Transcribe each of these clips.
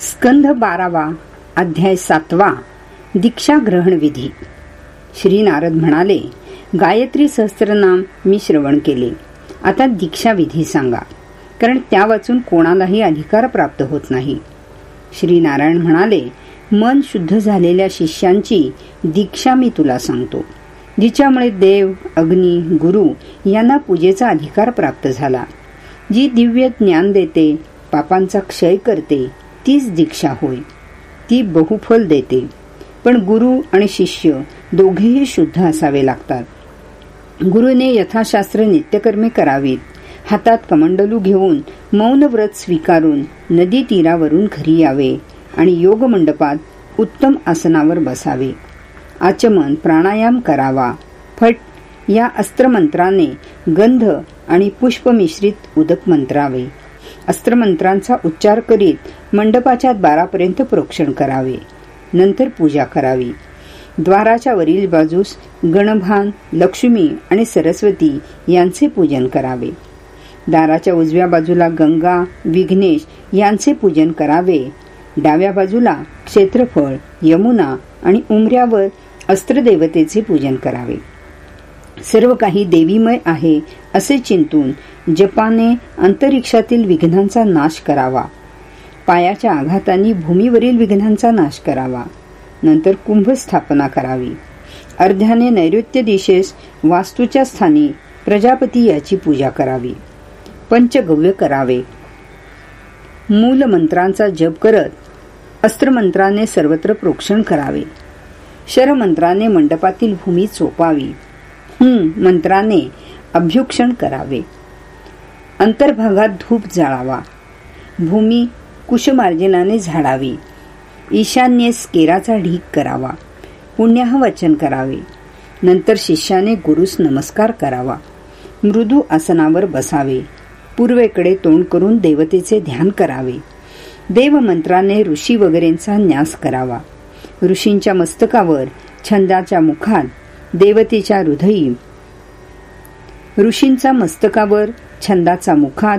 स्कंध बारावा अध्याय सातवा दीक्षा ग्रहण विधी. श्री नारद म्हणाले गायत्री सहस्त्रनाम मी श्रवण केले. आता दीक्षा विधी सांगा कारण त्या वाचून कोणालाही अधिकार प्राप्त होत नाही. श्री नारायण म्हणाले मन शुद्ध झालेल्या शिष्यांची दीक्षा मी तुला सांगतो. जिच्यामुळे देव अग्नी गुरु यांना पूजेचा अधिकार प्राप्त झाला. जी दिव्य ज्ञान देते पापांचा क्षय करते तीच दीक्षा होय ती बहुफल देते. पण गुरु आणि शिष्य दोघेही शुद्ध असावे लागतात. गुरुने यथाशास्त्र नित्यकर्मे करावीत. हातात कमंडलू घेऊन मौन व्रत स्वीकारून नदी तीरावरून घरी यावे आणि योग मंडपात उत्तम आसनावर बसावे. आचमन प्राणायाम करावा. फट या अस्त्रमंत्राने गंध आणि पुष्प मिश्रित उदक मंत्रावे. अस्त्रमंत्रांचा उच्चार करीत मंडपाच्या द्वारापर्यंत प्रोक्षण करावे. नंतर पूजा करावी. द्वाराच्या वरील बाजूस गणभान लक्ष्मी आणि सरस्वती यांचे पूजन करावे. दाराच्या उजव्या बाजूला गंगा विघ्नेश यांचे पूजन करावे. डाव्या बाजूला क्षेत्रफळ यमुना आणि उमऱ्यावर अस्त्रदेवतेचे पूजन करावे. सर्व काही देवीमय आहे असे चिंतून जपाने अंतरिक्षातील विघ्नांचा नाश करावा. पायाच्या आघातांनी भूमीवरील विघ्नांचा नाश करावा. नंतर कुंभ स्थापना करावी. अर्ध्याने नैऋत्य दिशेस वास्तूच्या स्थानी प्रजापती याची पूजा करावी. पंचगव्य करावे. मूल मंत्रांचा जप करत अस्त्रमंत्राने सर्वत्र प्रोक्षण करावे. शरमंत्राने मंडपातील भूमी चोपावी. हम्म मंत्राने अभ्युक्षण करावे. अंतर्भागात धूप जाळावा. भूमी कुशमार्जनाने झाडावी. ईशान्येस केराचा ढीक करावा. पुण्याह वचन करावे. नंतर शिष्याने गुरुस नमस्कार करावा. मृदू आसनावर बसावे. पूर्वेकडे तोंड करून देवतेचे ध्यान करावे. देवमंत्राने ऋषी वगैरेंचा न्यास करावा. ऋषींच्या मस्तकावर छंदाच्या मुखात देवतेच्या हृदयी ऋषींचा मस्तकावर छंदाचा मुखात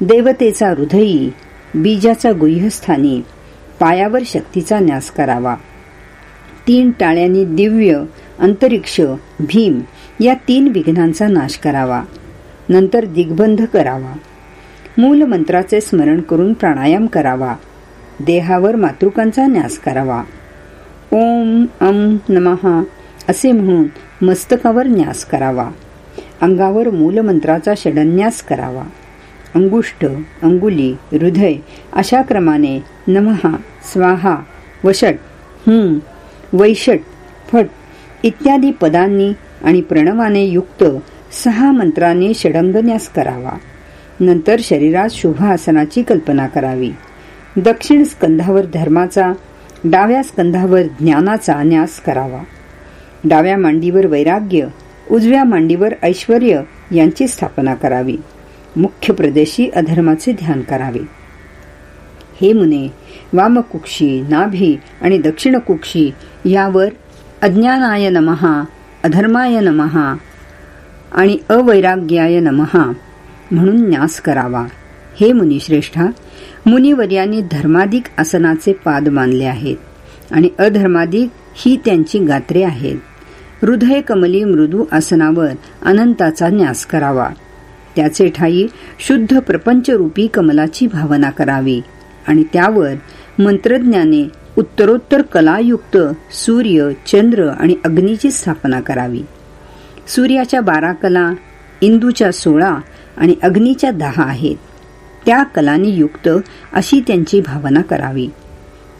देवतेचा हृदयी बीजाचा गुह्यस्थानी पायावर शक्तीचा न्यास करावा. तीन टाळ्यांनी दिव्य अंतरिक्ष भीम या तीन विघ्नांचा नाश करावा. नंतर दिग्बंध करावा. मूल मंत्राचे स्मरण करून प्राणायाम करावा. देहावर मातृकांचा न्यास करावा. ओम अम नमहा असे म्हणून मस्तकावर न्यास करावा. अंगावर मूलमंत्राचा षडन्यास करावा. अंगुष्ठ अंगुली हृदय अशा क्रमाने नमहा स्वाहा वषट हम्म वैषट फट इत्यादी पदांनी आणि प्रणवाने युक्त सहा मंत्राने षडंगन्यास करावा. नंतर शरीरात शुभ आसनाची कल्पना करावी. दक्षिण स्कंधावर धर्माचा डाव्या स्कंधावर ज्ञानाचा न्यास करावा. डाव्या मांडीवर वैराग्य उजव्या मांडीवर ऐश्वर यांची स्थापना करावी. मुख्य प्रदेशी अधर्माचे ध्यान करावे. हे मुने वामकुक्षी नाभी आणि दक्षिणकुक्षी यावर अज्ञानाय नमहा अधर्माय नमहा आणि अवैराग्याय नमहा म्हणून न्यास करावा. हे मुनिश्रेष्ठा मुनिवर्यांनी धर्माधिक आसनाचे पाद मानले आहेत आणि अधर्माधिक ही त्यांची गात्रे आहेत. हृदय कमली मृदू आसनावर अनंताचा न्यास करावा. त्याचे ठाई शुद्ध प्रपंचरूपी कमलाची भावना करावी आणि त्यावर मंत्रज्ञाने उत्तरोत्तर कलायुक्त सूर्य चंद्र आणि अग्नीची स्थापना करावी. सूर्याच्या बारा कला इंदूच्या सोळा आणि अग्नीच्या दहा आहेत. त्या कलांनी युक्त अशी त्यांची भावना करावी.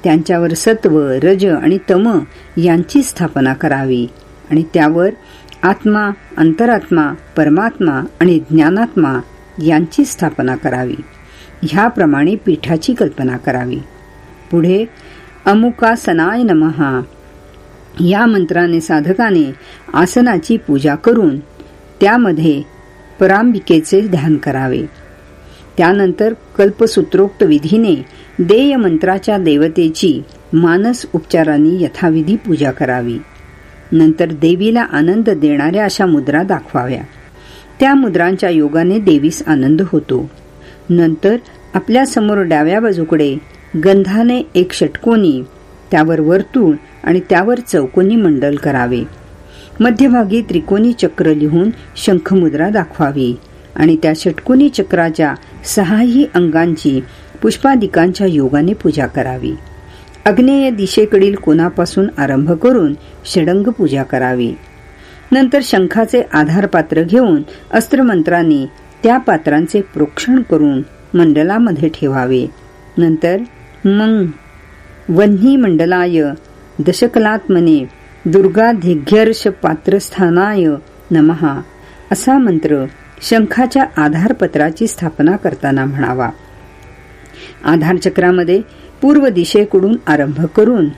त्यांच्यावर सत्व रज आणि तम यांची स्थापना करावी. आणि त्यावर आत्मा अंतरात्मा परमात्मा आणि ज्ञानात्मा यांची स्थापना करावी. ह्याप्रमाणे पीठाची कल्पना करावी. पुढे अमुकासनाय नमहा. या मंत्राने साधकाने आसनाची पूजा करून त्यामध्ये परांबिकेचे ध्यान करावे. त्यानंतर कल्पसूत्रोक्त विधीने देय मंत्राच्या देवतेची मानस उपचारांनी यथाविधी पूजा करावी. नंतर देवीला आनंद देणाऱ्या अशा मुद्रा दाखवाव्या. त्या मुद्रांच्या योगाने देवीस आनंद होतो. नंतर आपल्यासमोर डाव्या बाजूकडे गंधाने एक षटकोनी त्यावर वर्तुळ आणि त्यावर चौकोनी मंडल करावे. मध्यभागी त्रिकोणी चक्र लिहून शंखमुद्रा दाखवावी आणि त्या षटकोनी चक्राच्या सहाही अंगांची पुष्पादिकांच्या योगाने पूजा करावी. अग्नेय दिशेकडील कोणापासून आरंभ करून षडंग पूजा करावी. नंतर शंखाचे आधार पात्र घेऊन अस्त्रमंत्राने त्या पात्रांचे प्रोक्षण करून मंडलामध्ये ठेवावे. नंतर मग वन्ही मंडलाय दशकलात्मने दुर्गाधिघ्यर्ष पात्रस्थानाय नमहा असा मंत्र शंखाच्या आधारपत्राची स्थापना करताना म्हणावा. आधारचक्रामध्ये पूर्व दिशेकडून आरंभ करून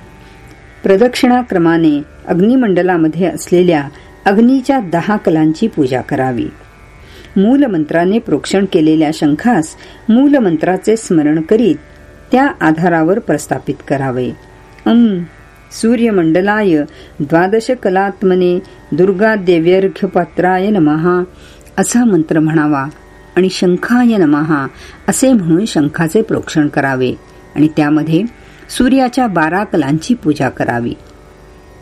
प्रदक्षिणाक्रमाने अग्निमंडलामध्ये असलेल्या अग्नीच्या दहा कलांची पूजा करावी. मूलमंत्राने प्रोक्षण केलेल्या शंखास मूलमंत्राचे स्मरण करीत त्या आधारावर प्रस्थापित करावे. अम सूर्यमंडलाय द्वादश कलात्मने दुर्गा देव्यर्घ्यपात्राय नमहा असा मंत्र म्हणावा आणि शंखाय नमहा असे म्हणून शंखाचे प्रोक्षण करावे. आणि त्यामध्ये सूर्याच्या बारा कलांची पूजा करावी.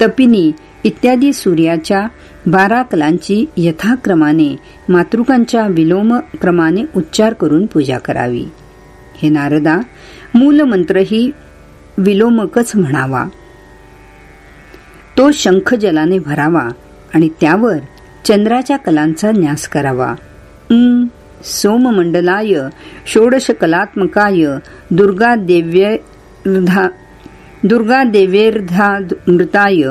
तपिनी इत्यादी सूर्याच्या बारा कलांची यथाक्रमाने मातृकांच्या विलोम क्रमाने उच्चार करून पूजा करावी. हे नारदा मूलमंत्रही विलोमकच म्हणावा. तो शंख जलाने भरावा आणि त्यावर चंद्राच्या कलांचा न्यास करावा. सोममंडलाय षोडश कलात्मकाय दुर्गा देव्यर्धा दुर्गा मृताय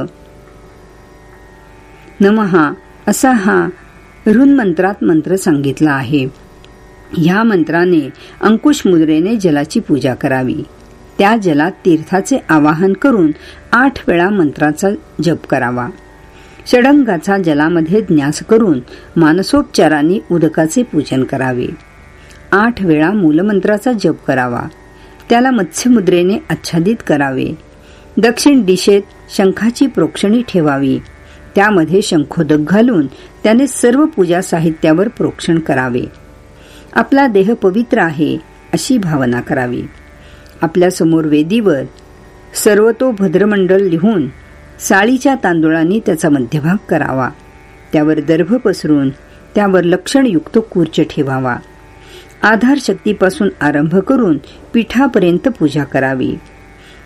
नमहा असा हा मंत्रात मंत्र सांगितला आहे. ह्या मंत्राने अंकुश मुद्रेने जलाची पूजा करावी. त्या जलात तीर्थाचे आवाहन करून आठ वेळा मंत्राचा जप करावा. षडंगाचा जलामध्ये ज्ञास करून मानसोपचाराने उदकाचे पूजन करावे. आठ वेळा मूलमंत्राचा जप करावा. त्याला मत्स्यमुद्रेने आच्छादित करावे. दक्षिण दिशेत शंखाची प्रोक्षणी ठेवावी. त्यामध्ये शंखोदक घालून त्याने सर्व पूजा साहित्यावर प्रोक्षण करावे. आपला देह पवित्र आहे अशी भावना करावी. आपल्यासमोर वेदीवर सर्वतो भद्रमंडल लिहून साळीच्या तांदुळांनी त्याचा मध्यभाग करावा. त्यावर दर्भ पसरून त्यावर लक्षणयुक्त कूर्च ठेवावा. आधार शक्तीपासून आरंभ करून पीठापर्यंत पूजा करावी.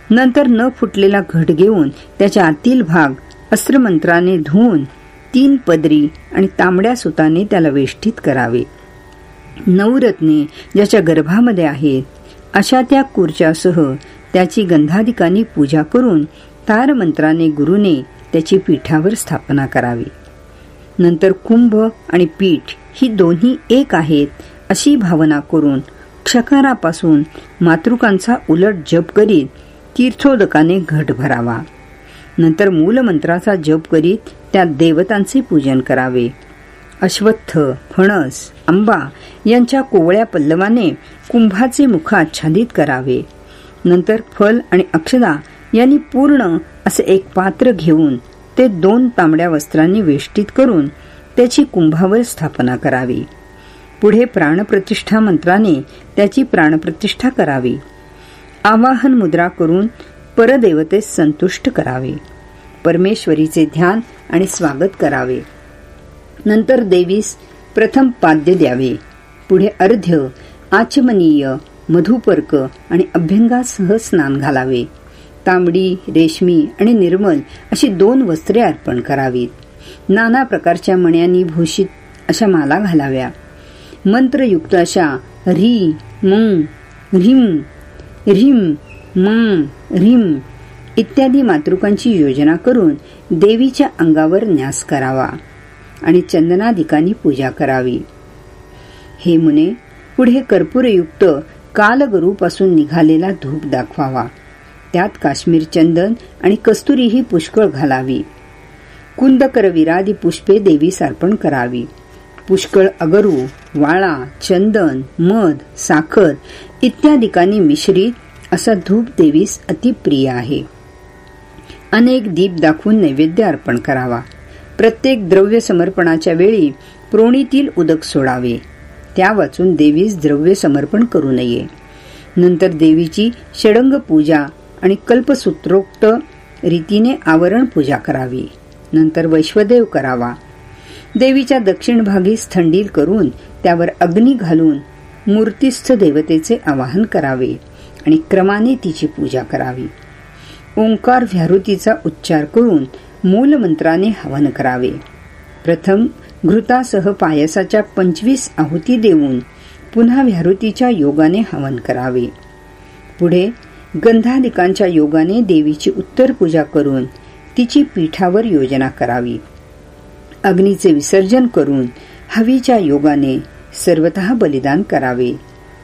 नंतर न फुटलेला घट घेऊन त्याच्या आतील भाग अस्त्रमंत्राने धुवून तीन पदरी आणि तांबड्या सुताने त्याला वेष्टीत करावे. नवरत्ने ज्याच्या गर्भामध्ये आहेत अशा त्या कुर्च्यासह त्याची गंधाधिकांनी पूजा करून तार मंत्राने गुरुने त्याची पीठावर स्थापना करावी. नंतर कुंभ आणि पीठ ही दोन्ही एक आहेत अशी भावना करून क्षकारापासून मातृकांचा उलट जप करीत तीर्थोदकाने घट भरावा. नंतर मूलमंत्राचा जप करीत त्या देवतांचे पूजन करावे. अश्वत्थ फणस आंबा यांच्या कोवळ्या पल्लवाने कुंभाचे मुख आच्छादित करावे. नंतर फल आणि अक्षदा यांनी पूर्ण असे एक पात्र घेऊन ते दोन तांबड्या वस्त्रांनी वेष्टीत करून त्याची कुंभावर स्थापना करावी. पुढे प्राणप्रतिष्ठा मंत्राने त्याची प्राणप्रतिष्ठा करावी. आवाहन मुद्रा करून परदेवतेस संतुष्ट करावे. परमेश्वरीचे ध्यान आणि स्वागत करावे. नंतर देवीस प्रथम पाद्य द्यावे. पुढे अर्ध्य आचमनीय मधुपर्क आणि अभ्यंगासह स्नान घालावे. तांबडी रेशमी आणि निर्मल अशी दोन वस्त्रे अर्पण करावीत. नाना प्रकारच्या मण्यांनी भूषित अशा माला घालाव्या. मंत्रयुक्त अशा री मंग ह्रीम ह्रीम म ह्रीम इत्यादी मातृकांची योजना करून देवीच्या अंगावर न्यास करावा आणि चंदनादिकांनी पूजा करावी. हे मुने पुढे कर्पूरयुक्त कालगरूपासून निघालेला धूप दाखवावा. त्यात काश्मीर चंदन आणि कस्तुरीही पुष्कळ घालावी. कुंदकर विरादी पुष्पे देवी अर्पण करावी. पुष्कळ अगरू वाळा चंदन मध साखर इत्यादिकांनी मिश्रित असा धूप देवीस अतिप्रिय आहे. अनेक दीप दाखवून नैवेद्य अर्पण करावा. प्रत्येक द्रव्य समर्पणाच्या वेळी प्रोणीतील उदक सोडावे. त्या वाचून देवीस द्रव्य समर्पण करू नये. नंतर देवीची षडंग पूजा आणि कल्पसूत्रोक्त रीतीने आवरण पूजा करावी. नंतर वैश्वदेव करावा. देवीच्या दक्षिण भागी थंडील करून त्यावर अग्नी घालून मूर्तिस्थ देवतेचे आवाहन करावे आणि क्रमाने तिची पूजा करावी. ओंकार व्याहृतीचा उच्चार करून मूल मंत्राने हवन करावे. प्रथम घृतासह पायसाच्या पंचवीस आहुती देऊन पुन्हा व्याहृतीच्या योगाने हवन करावे. पुढे गंधाधिकांच्या योगाने देवीची उत्तर पूजा करून तिची पीठावर योजना करावी. अग्नीचे विसर्जन करून हवीच्या योगाने सर्वत बलिदान करावे.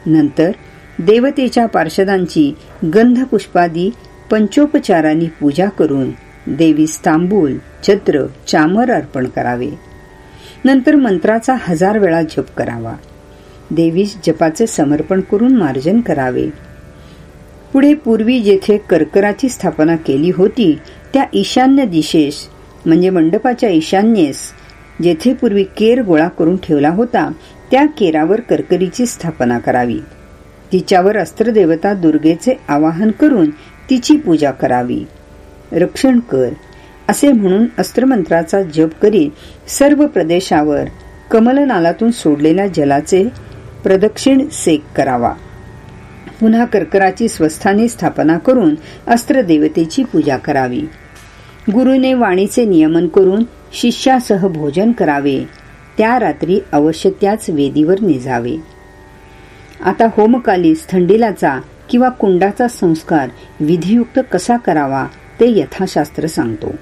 नंतर देवतेच्या पार्षदांची गंधपुष्पादी पंचोपचारांनी पूजा करून देवी तांबूल छत्र चामर अर्पण करावे. नंतर मंत्राचा हजार वेळा जप करावा. देवीस जपाचे समर्पण करून मार्जन करावे. पुढे पूर्वी जेथे कर्कराची स्थापना केली होती त्या ईशान्य दिशेस म्हणजे मंडपाच्या ईशान्येस जेथे पूर्वी केर गोळा करून ठेवला होता त्या केरावर करकरीची स्थापना करावी. तिच्यावर अस्त्रदेवता दुर्गेचे आवाहन करून तिची पूजा करावी. रक्षण कर असे म्हणून अस्त्रमंत्राचा जप करीत सर्व प्रदेशावर कमलनालातून सोडलेल्या जलाचे प्रदक्षिण सेक करावा. पुन्हा कर्कराची स्वस्थानी स्थापना करून अस्त्रदेवतेची पूजा करावी. गुरुने वाणीचे नियमन करून शिष्यासह भोजन करावे. त्या रात्री अवश्य त्याच वेदीवर निजावे. आता होमकालीस थंडीलाचा किंवा कुंडाचा संस्कार विधियुक्त कसा करावा ते यथाशास्त्र सांगतो.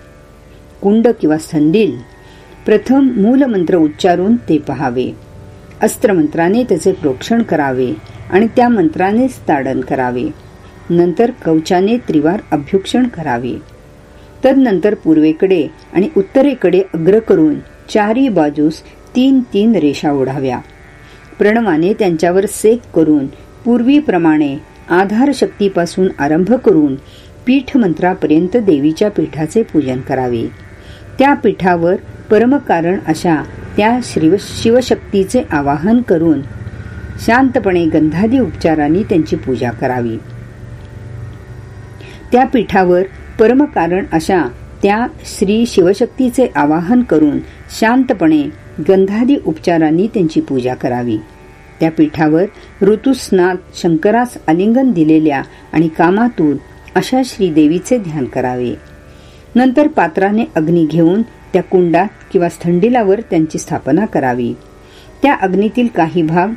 कुंड किंवा थंडील प्रथम मूलमंत्र उच्चारून ते पहावे. अस्त्रमंत्राने त्याचे प्रोक्षण करावे आणि त्या मंत्रानेच ताडन करावे. नंतर कवचाने त्रिवार अभ्युक्षण करावे. तदनंतर पूर्वेकडे आणि उत्तरेकडे अग्र करून चारी बाजूस तीन तीन रेषा ओढाव्या. प्रणवाने त्यांच्यावर सेक करून पूर्वीप्रमाणे आधार शक्तीपासून आरंभ करून पीठ मंत्रापर्यंत देवीच्या पीठाचे पूजन करावे. त्या पीठावर परमकारण अशा त्या शिवशक्तीचे आवाहन करून शांतपणे गंधादी उपचारांनी त्यांची पूजा करावी. त्या पीठावर परमकारण अशा त्या श्री शिवशक्तीचे आवाहन करून शांतपणे गंधादी उपचारांनी त्यांची पूजा करावी. त्या पीठावर ऋतुस्नात शंकरास आलिंगन दिलेल्या आणि कामातून अशा श्रीदेवीचे ध्यान करावे. नंतर पात्राने अग्नी घेऊन त्या कुंडात किंवा स्थंडिलावर त्यांची स्थापना करावी. त्या अग्नीतील काही भाग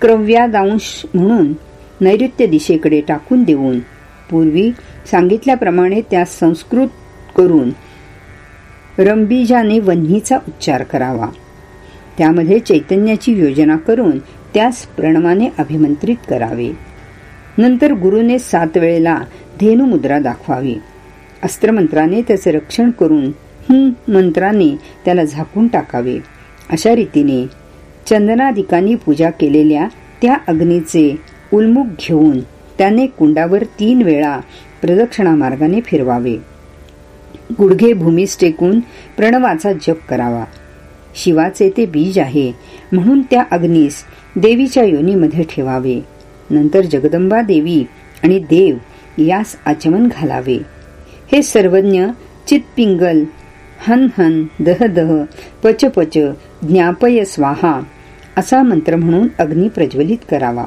क्रव्यादांश म्हणून नैऋत्य दिशेकडे टाकून देऊन पूर्वी सांगितल्याप्रमाणे त्या संस्कृत करून रंबीजाने वन्हीचा उच्चार करावा. त्यामध्ये चैतन्याची योजना करून त्यास प्रणवाने अभिमंत्रित करावे. नंतर गुरुने सात वेळेला धेनुमुद्रा दाखवावी. अस्त्रमंत्राने त्याचे रक्षण करून ही मंत्राने त्याला झाकून टाकावे. अशा रीतीने चंदनाधिकांनी पूजा केलेल्या त्या अग्नीचे उल्मुख घेऊन त्याने कुंडावर तीन वेळा प्रदक्षिणा मार्गाने फिरवावे. गुडघे भूमीस टेकून प्रणवाचा जप करावा. शिवाचे ते बीज आहे म्हणून त्या अग्नीस देवीच्या योनीमध्ये ठेवावे. नंतर जगदंबा देवी आणि देव यास आचमन घालावे. हे सर्वज्ञ चितपिंगल हन हन दह दह पच पच ज्ञापय स्वाहा असा मंत्र म्हणून अग्नी प्रज्वलित करावा.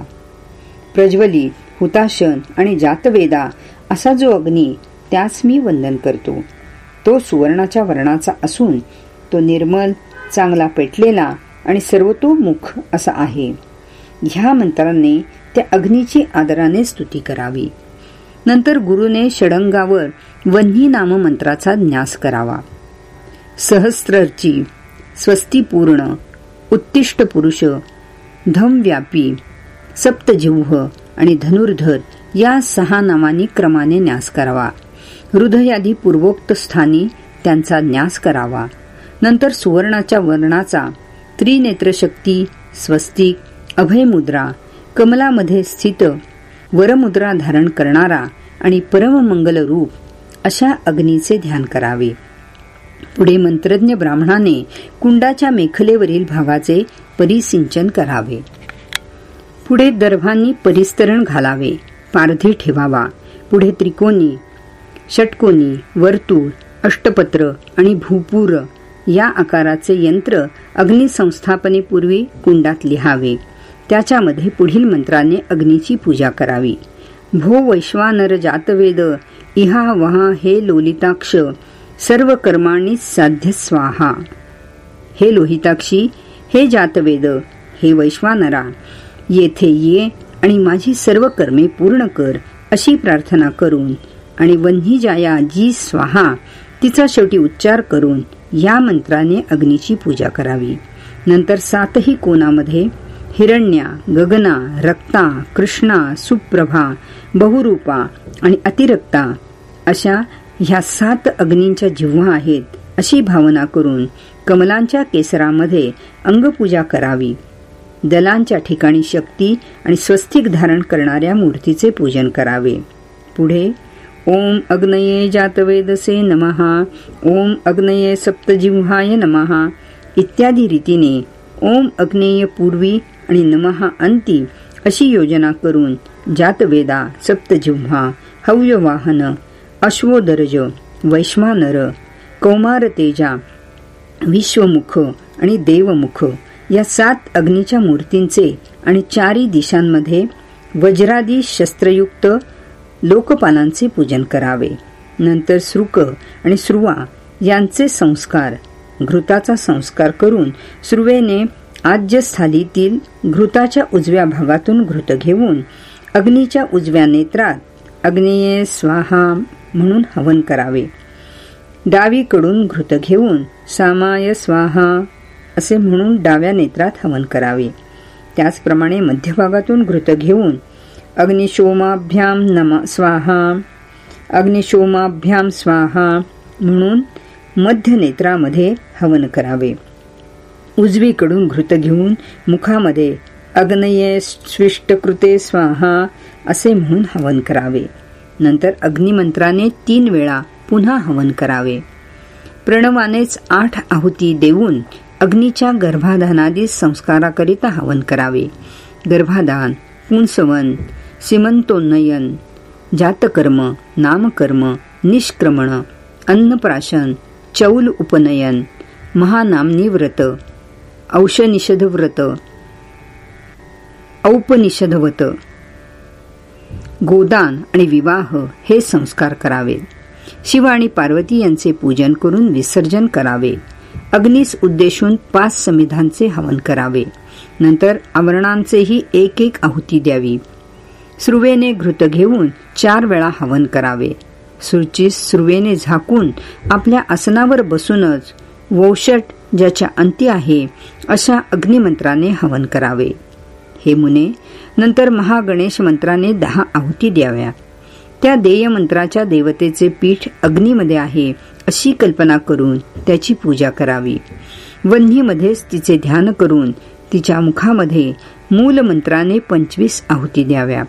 प्रज्वलित हुताशन आणि जातवेदा असा जो अग्नी त्यास मी वंदन करतो. तो सुवर्णाच्या वर्णाचा असून तो निर्मल चांगला पेटलेला आणि सर्वतोमुख असा आहे. ह्या मंत्राने त्या अग्नीची आदराने स्तुती करावी. नंतर गुरुने षडंगावर वन्ही नाम मंत्राचा न्यास करावा. सहस्रची स्वस्तीपूर्ण उत्तिष्ट पुरुष धमव्यापी सप्तजिव्ह आणि धनुर्धर या सहा नावांनी क्रमाने न्यास करावा. हृदयादी पूर्वोक्त स्थानी त्यांचा न्यास करावा. नंतर सुवर्णाच्या वर्णाचा त्रिनेत्रशक्ती स्वस्तिक अभयमुद्रा कमलामध्ये स्थित वरमुद्रा धारण करणारा आणि परममंगल रूप अशा अग्नीचे ध्यान करावे. पुढे मंत्रज्ञ ब्राह्मणाने कुंडाच्या मेखलेवरील भागाचे परिसिंचन करावे. पुढे दर्भांनी परिस्तरण घालावे. पारधी ठेवावा. पुढे त्रिकोणी षटकोनी वर्तुळ अष्टपत्र आणि भूपूर या आकाराचे यंत्र अग्निसंस्थापनेपूर्वी कुंडात लिहावे. त्याच्यामध्ये पुढील मंत्राने अग्नीची पूजा करावी. भो वैश्वानर जातवेद इहा वहा हे लोलिताक्ष सर्व कर्मांनी साध्य स्वाहा. हे लोहिताक्षी हे जातवेद हे वैश्वानरा येथे ये आणि माझी सर्व कर्मे पूर्ण कर अशी प्रार्थना करून आणि वन्ही जाया जी स्वाहा तिचा शेवटी उच्चार करून या मंत्राने अग्नीची पूजा करावी. नंतर सातही कोणामध्ये हिरण्या गगना रक्ता कृष्णा सुप्रभा बहुरूपा आणि अतिरक्ता अशा ह्या सात अग्नींच्या जिव्हा आहेत अशी भावना करून कमलांच्या केसरामध्ये अंगपूजा करावी. दलांच्या ठिकाणी शक्ती आणि स्वस्तिक धारण करणाऱ्या मूर्तीचे पूजन करावे. पुढे ओम अग्नये जातवेदसे नमहा ओम अग्नये सप्तजिव्हाय नमहा इत्यादी रीतीने ओम अग्नेय पूर्वी आणि नमहा अंती अशी योजना करून जातवेदा सप्तजिव्हा हव्यवाहन अश्वोदर्ज वैश्वानर कौमार तेजा विश्वमुख आणि देवमुख या सात अग्नीच्या मूर्तींचे आणि चारी दिशांमध्ये वज्रादी शस्त्रयुक्त लोकपालांचे पूजन करावे. नंतर श्रुक आणि श्रुवा यांचे संस्कार घृताचा संस्कार करून श्रुवेने आज्यस्थालीतील घृताच्या उजव्या भागातून घृत घेऊन अग्नीच्या उजव्या नेत्रात अग्नेय स्वाहा म्हणून हवन करावे. डावीकडून घृत घेऊन सामाय स्वाहा असे म्हणून डाव्या नेत्रात हवन करावे. त्याचप्रमाणे मध्यभागातून घृत घेऊन अग्निशोमाभ्याम नम स्वाहा अग्निशोमाभ्याम स्वाहा म्हणून मध्य नेत्रामध्ये हवन करावे. उजवीकडून घृत घेऊन मुखामध्ये अग्नये स्विष्टकृते स्वाहा असे म्हणून हवन करावे. नंतर अग्निमंत्राने तीन वेळा पुन्हा हवन करावे. प्रणवानेच आठ आहुती देऊन अग्नीच्या गर्भाधानादी संस्काराकरिता हवन करावे. गर्भाधान पुंसवन सिमंतोन्नयन जातकर्म नामकर्म निष्क्रमण अन्नप्राशन चौल उपनयन महानामनी व्रत औषनिषधव्रत औपनिषधवत गोदान आणि विवाह हे संस्कार करावे. शिव आणि पार्वती यांचे पूजन करून विसर्जन करावे. अग्नीस उद्देशून पाच समिधांचे हवन करावे. नंतर आवरणांचेही एक एक आहुती द्यावी. सुरुवेने घृत घेऊन चार वेळा हवन करावे. सुरचीस सुरुवेने झाकून आपल्या आसनावर बसूनच वौषट ज्याच्या अंती आहे अशा अग्निमंत्राने हवन करावे. हे मुने नंतर महागणेश मंत्राने दहा आहुती द्याव्या. त्या देय मंत्राच्या देवतेचे पीठ अग्नीमध्ये आहे अशी कल्पना करून त्याची पूजा करावी. वन्हीमध्येच तिचे ध्यान करून तिच्या मुखामध्ये मूल मंत्राने पंचवीस आहुती द्याव्या.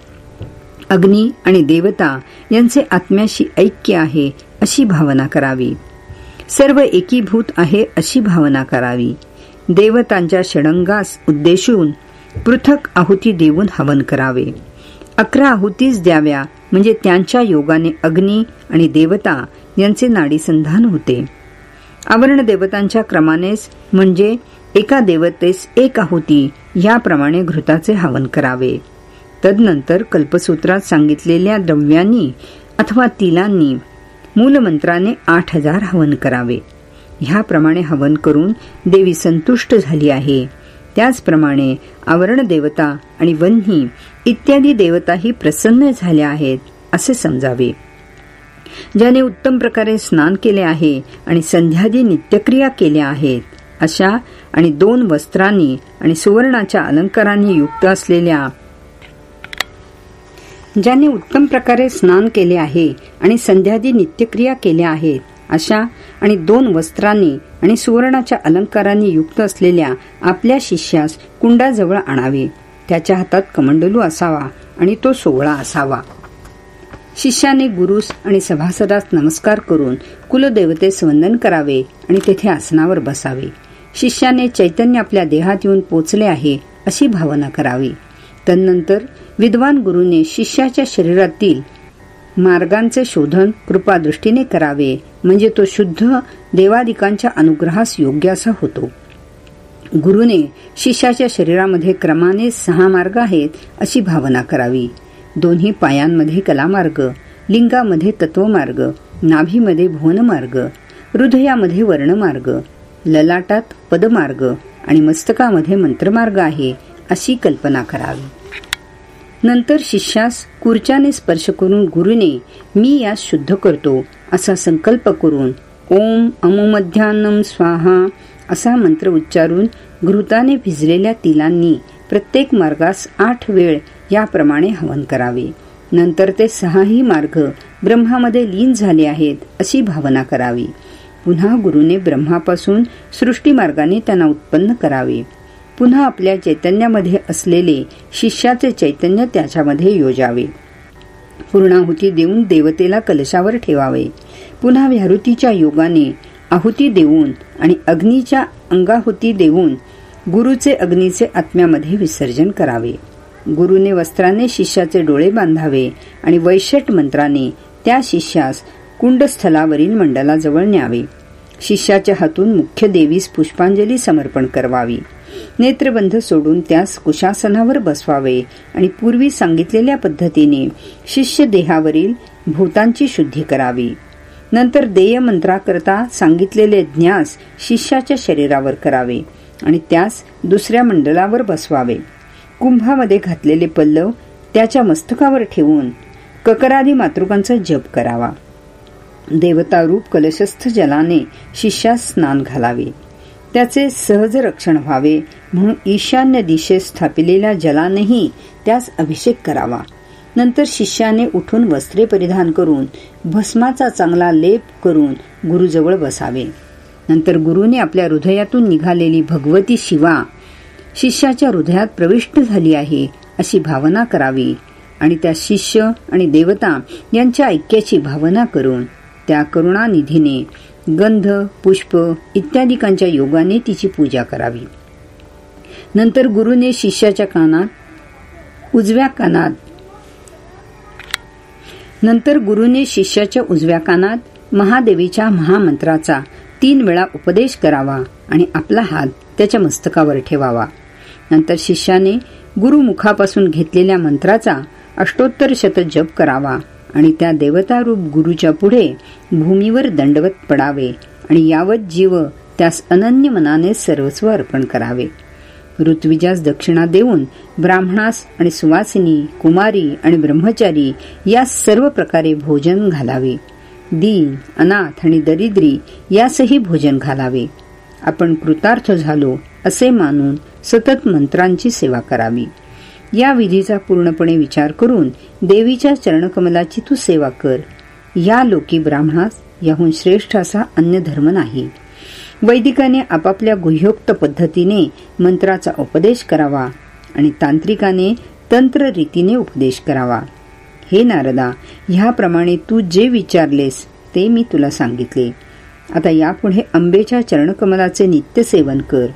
अग्नी आणि देवता यांचे आत्म्याशी ऐक्य आहे अशी भावना करावी. सर्व एकीभूत आहे अशी भावना करावी. देवतांच्या षडंगास उद्देशून पृथक आहुती देऊन हवन करावे. अकरा आहुतीच द्याव्या म्हणजे त्यांच्या योगाने अग्नी आणि देवता यांचे नाडीसंधान होते. आवरण देवतांच्या क्रमानेच म्हणजे एका देवतेस एक आहुती याप्रमाणे घृताचे हवन करावे. तदनंतर कल्पसूत्रात सांगितलेल्या द्रव्यांनी अथवा तिलांनी मूलमंत्राने आठ हजार हवन करावे. ह्याप्रमाणे हवन करून देवी संतुष्ट झाली आहे. त्याचप्रमाणे आवरण देवता आणि वन्ही इत्यादी देवताही प्रसन्न झाल्या आहेत असे समजावे. ज्याने उत्तम प्रकारे स्नान केले आहे आणि संध्यादी नित्यक्रिया केल्या आहेत अशा आणि दोन वस्त्रांनी आणि सुवर्णाच्या अलंकारांनी युक्त असलेल्या ज्याने उत्तम प्रकारे स्नान केले आहे आणि संध्यादी नित्यक्रिया केल्या आहेत अशा आणि दोन वस्त्रांनी आणि सुवर्णाच्या अलंकारांनी युक्त असलेल्या आपल्या शिष्यास कुंडाजवळ आणावे. त्याच्या हातात कमंडलू असावा आणि तो सोहळा असावा. शिष्याने गुरुस आणि सभासदास नमस्कार करून कुलदेवतेस वंदन करावे आणि तेथे आसनावर बसावे. शिष्याने चैतन्य आपल्या देहात येऊन पोचले आहे अशी भावना करावी. तदनंतर विद्वान गुरुने शिष्याच्या शरीरातील मार्गांचे शोधन कृपादृष्टीने करावे. म्हणजे तो शुद्ध देवादिकांच्या अनुग्रहास योग्य असा होतो. गुरुने शिष्याच्या शरीरामध्ये क्रमाने सहा मार्ग आहेत अशी भावना करावी. दोन्ही पायांमध्ये कलामार्ग लिंगामध्ये तत्वमार्ग नाभीमध्ये भुवनमार्ग हृदयामध्ये वर्णमार्ग ललाटात पदमार्ग आणि मस्तकामध्ये मंत्रमार्ग आहे अशी कल्पना करावी. नंतर शिष्यास कुर्च्याने स्पर्श करून गुरुने मी यास शुद्ध करतो असा संकल्प करून ओम अमुमध्यानम स्वाहा असा मंत्र उच्चारून घृताने भिजलेल्या तिलांनी प्रत्येक मार्गास आठ वेळ याप्रमाणे हवन करावे. नंतर ते सहाही मार्ग ब्रह्मामध्ये लीन झाले आहेत अशी भावना करावी. पुन्हा गुरुने ब्रह्मापासून सृष्टी मार्गाने त्यांना उत्पन्न करावे. पुन्हा आपल्या चैतन्यामध्ये असलेले शिष्याचे चैतन्य त्याच्यामध्ये योजावे. पूर्णाहुती देऊन देवतेला कलशावर ठेवावे. पुन्हा व्याहृतीच्या योगाने आहुती देऊन आणि अग्नीच्या अंगाहुती देऊन गुरुचे अग्नीचे आत्म्यामध्ये विसर्जन करावे. गुरुने वस्त्राने शिष्याचे डोळे बांधावे आणि वैशट मंत्राने त्या शिष्यास कुंडस्थलावरील मंडलाजवळ न्यावे. शिष्याच्या हातून मुख्य देवीस पुष्पांजली समर्पण करवावी. नेत्रबंध सोडून त्यास कुशासनावर बसवावे आणि पूर्वी सांगितलेल्या पद्धतीने शिष्य देहावरील भूतांची शुद्धी करावी. नंतर देय मंत्राकरता सांगितलेले ज्ञास शिष्याच्या शरीरावर करावे आणि त्यास दुसऱ्या मंडलावर बसवावे. कुंभामध्ये घातलेले पल्लव त्याच्या मस्तकावर ठेवून ककरादी मातृकांचा जप करावा. देवतारूप कलशस्थ जलाने शिष्यास स्नान घालावे. त्याचे सहज रक्षण व्हावे. म्हणून ईशान्य दिशेत स्थापिलेल्या जलानेही त्यास अभिषेक करावा. नंतर शिष्याने उठून वस्त्रे परिधान करून भस्माचा चांगला लेप करून गुरुजवळ बसावे. नंतर गुरुने आपल्या हृदयातून निघालेली भगवती शिवा शिष्याच्या हृदयात प्रविष्ट झाली आहे अशी भावना करावी. आणि त्या शिष्य आणि देवता यांच्या ऐक्याची भावना करून त्या करुणानिधीने गंध पुष्प इत्यादिकांच्या योगाने तिची पूजा करावी. नंतर गुरुने शिष्याच्या कानात उजव्या कानात नंतर गुरुने शिष्याच्या उजव्या कानात महादेवीच्या महामंत्राचा तीन वेळा उपदेश करावा आणि आपला हात त्याच्या मस्तकावर ठेवावा. नंतर शिष्याने गुरुमुखापासून घेतलेल्या मंत्राचा अष्टोत्तर शत जप करावा. आणि त्या देवतारूप गुरुच्या पुढे भूमीवर दंडवत पडावे आणि यावत जीव त्यास अनन्य मनाने सर्वस्व अर्पण करावे. ऋत्विजास दक्षिणा देऊन ब्राह्मणास आणि सुवासिनी कुमारी आणि ब्रह्मचारी या सर्व प्रकारे भोजन घालावे. दीन अनाथ आणि दरिद्री यासही भोजन घालावे. आपण कृतार्थ झालो असे मानून सतत मंत्रांची सेवा करावी. या विधीचा पूर्णपणे विचार करून देवीच्या चरणकमलाची तू सेवा कर. या लोकी ब्राह्मणास याहून श्रेष्ठ असा अन्य धर्म नाही. वैदिकाने आपापल्या गुह्योक्त पद्धतीने मंत्राचा उपदेश करावा आणि तांत्रिकाने तंत्र रीतीने उपदेश करावा. हे नारदा ह्याप्रमाणे तू जे विचारलेस ते मी तुला सांगितले. आता यापुढे अंबेच्या चरणकमलाचे नित्य सेवन कर.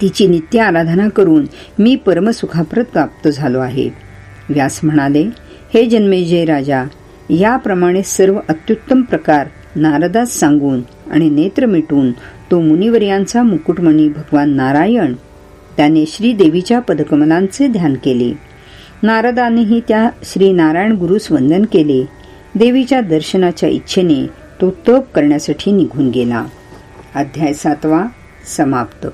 तिची नित्य आराधना करून मी परमसुखाप्रत प्राप्त झालो आहे. व्यास म्हणाले हे जन्मेजय राजा याप्रमाणे सर्व अत्युत्तम प्रकार नारदास सांगून आणि नेत्र मिटून तो मुनिवर्यांचा मुकुटमणी भगवान नारायण त्याने श्रीदेवीच्या पदकमलांचे ध्यान केले. नारदानेही त्या श्री नारायण गुरुस वंदन केले. देवीच्या दर्शनाच्या इच्छेने तो तप करण्यासाठी निघून गेला. अध्याय सातवा समाप्त.